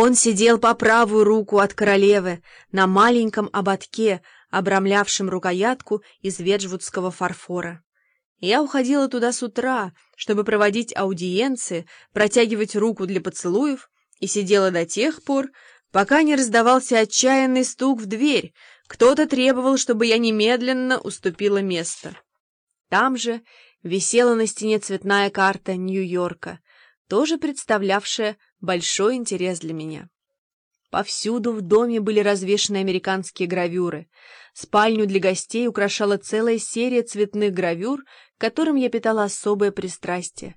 Он сидел по правую руку от королевы на маленьком ободке, обрамлявшем рукоятку из веджвудского фарфора. Я уходила туда с утра, чтобы проводить аудиенции, протягивать руку для поцелуев, и сидела до тех пор, пока не раздавался отчаянный стук в дверь. Кто-то требовал, чтобы я немедленно уступила место. Там же висела на стене цветная карта Нью-Йорка, тоже представлявшая большой интерес для меня. Повсюду в доме были развешаны американские гравюры. Спальню для гостей украшала целая серия цветных гравюр, к которым я питала особое пристрастие.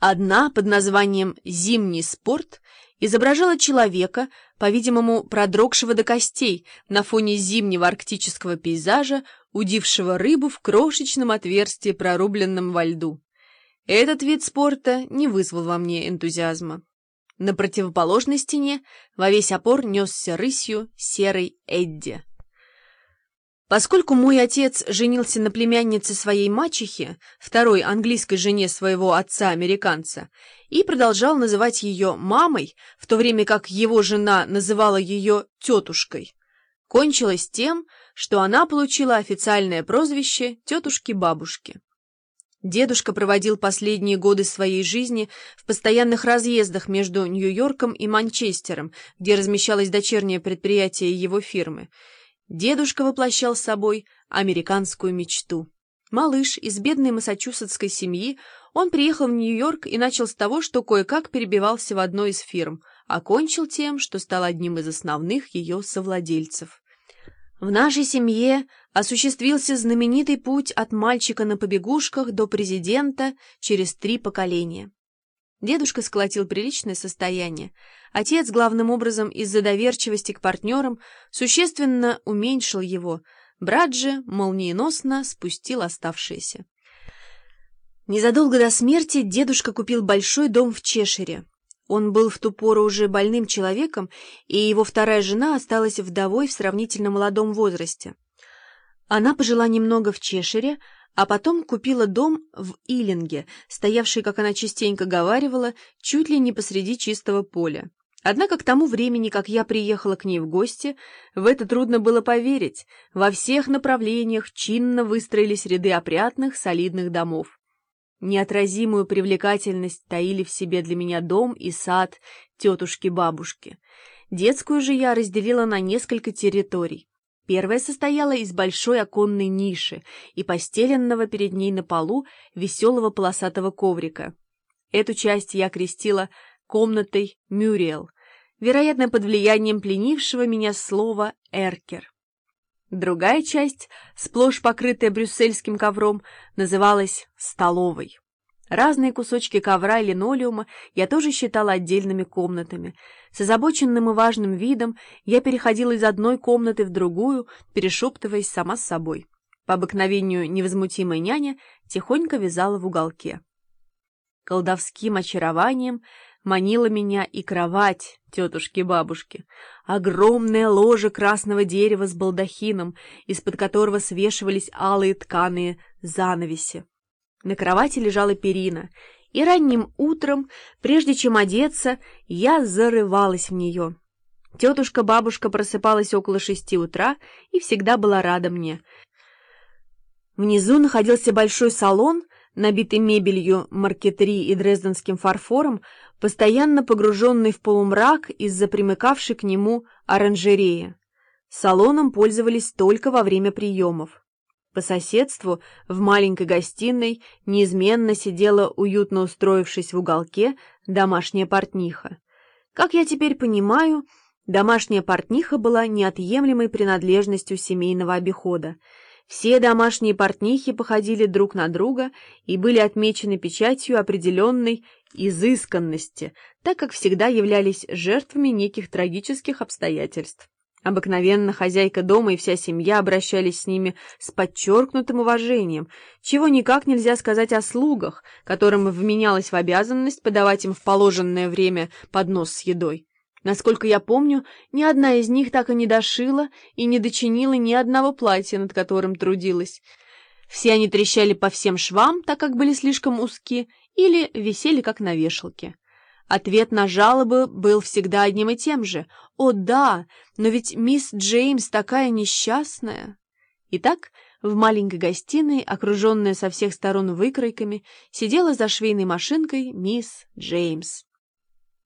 Одна под названием «Зимний спорт» изображала человека, по-видимому, продрогшего до костей на фоне зимнего арктического пейзажа, удившего рыбу в крошечном отверстии, прорубленном во льду. Этот вид спорта не вызвал во мне энтузиазма. На противоположной стене во весь опор несся рысью серый Эдди. Поскольку мой отец женился на племяннице своей мачехи, второй английской жене своего отца-американца, и продолжал называть ее мамой, в то время как его жена называла ее тетушкой, кончилось тем, что она получила официальное прозвище тетушки-бабушки. Дедушка проводил последние годы своей жизни в постоянных разъездах между Нью-Йорком и Манчестером, где размещалось дочернее предприятие его фирмы. Дедушка воплощал собой американскую мечту. Малыш из бедной массачусетской семьи, он приехал в Нью-Йорк и начал с того, что кое-как перебивался в одной из фирм, окончил тем, что стал одним из основных ее совладельцев. В нашей семье осуществился знаменитый путь от мальчика на побегушках до президента через три поколения. Дедушка сколотил приличное состояние. Отец, главным образом из-за доверчивости к партнерам, существенно уменьшил его. Брат же молниеносно спустил оставшиеся. Незадолго до смерти дедушка купил большой дом в Чешире. Он был в ту пору уже больным человеком, и его вторая жена осталась вдовой в сравнительно молодом возрасте. Она пожила немного в Чешире, а потом купила дом в Илинге, стоявший, как она частенько говаривала, чуть ли не посреди чистого поля. Однако к тому времени, как я приехала к ней в гости, в это трудно было поверить. Во всех направлениях чинно выстроились ряды опрятных, солидных домов. Неотразимую привлекательность таили в себе для меня дом и сад тетушки-бабушки. Детскую же я разделила на несколько территорий. Первая состояла из большой оконной ниши и постеленного перед ней на полу веселого полосатого коврика. Эту часть я крестила комнатой Мюриэл, вероятно, под влиянием пленившего меня слова «эркер». Другая часть, сплошь покрытая брюссельским ковром, называлась «столовой». Разные кусочки ковра и линолеума я тоже считала отдельными комнатами. С озабоченным и важным видом я переходила из одной комнаты в другую, перешептываясь сама с собой. По обыкновению невозмутимая няня тихонько вязала в уголке. Колдовским очарованием манила меня и кровать тетушки-бабушки. Огромное ложе красного дерева с балдахином, из-под которого свешивались алые тканые занавеси. На кровати лежала перина, и ранним утром, прежде чем одеться, я зарывалась в нее. Тетушка-бабушка просыпалась около шести утра и всегда была рада мне. Внизу находился большой салон, набитый мебелью, маркетри и дрезденским фарфором, постоянно погруженный в полумрак из-за примыкавшей к нему оранжереи. Салоном пользовались только во время приемов. По соседству, в маленькой гостиной, неизменно сидела, уютно устроившись в уголке, домашняя портниха. Как я теперь понимаю, домашняя портниха была неотъемлемой принадлежностью семейного обихода — все домашние портнихи походили друг на друга и были отмечены печатью определенной изысканности, так как всегда являлись жертвами неких трагических обстоятельств. Обыкновенно хозяйка дома и вся семья обращались с ними с подчеркнутым уважением, чего никак нельзя сказать о слугах, которым вменялось в обязанность подавать им в положенное время поднос с едой. Насколько я помню, ни одна из них так и не дошила и не дочинила ни одного платья, над которым трудилась. Все они трещали по всем швам, так как были слишком узки, или висели как на вешалке. Ответ на жалобы был всегда одним и тем же. «О, да, но ведь мисс Джеймс такая несчастная!» Итак, в маленькой гостиной, окруженная со всех сторон выкройками, сидела за швейной машинкой мисс Джеймс.